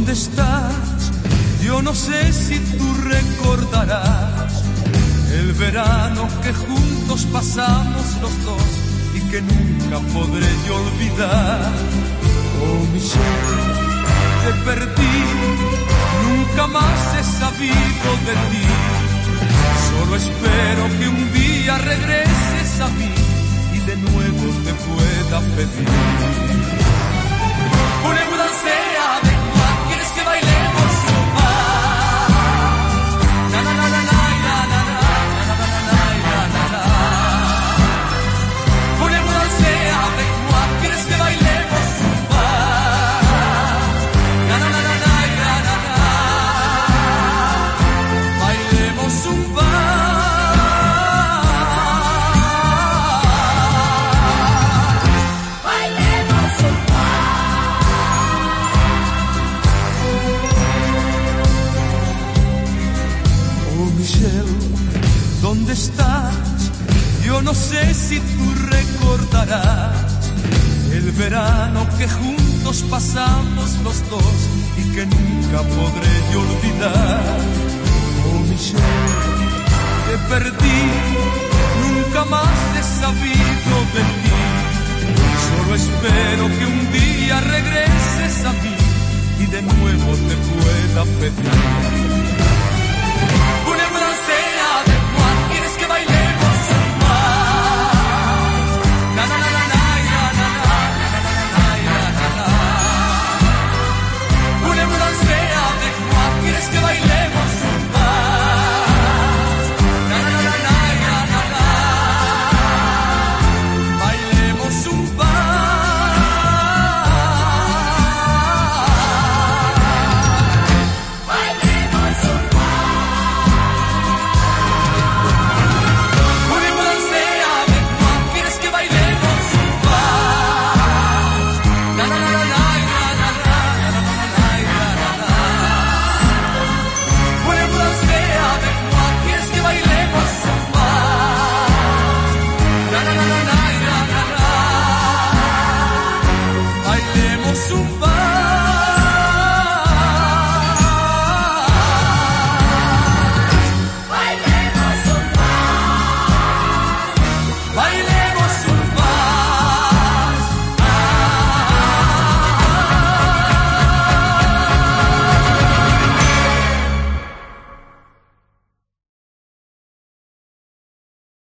¿dónde estás? Yo no sé si tú recordarás el verano que juntos pasamos los dos y que nunca podré yo olvidar. Oh, Michelle, te perdí, nunca más he sabido de ti. Solo espero que un día regreses a mí y de nuevo te pueda pedir. Yo no sé si tú recordarás el verano que juntos pasamos los dos y que nunca podré yo olvidar. Oh Michelle, te perdí, nunca más he sabido de ti. Solo espero que un día regreses a mí y de nuevo te pueda pedir.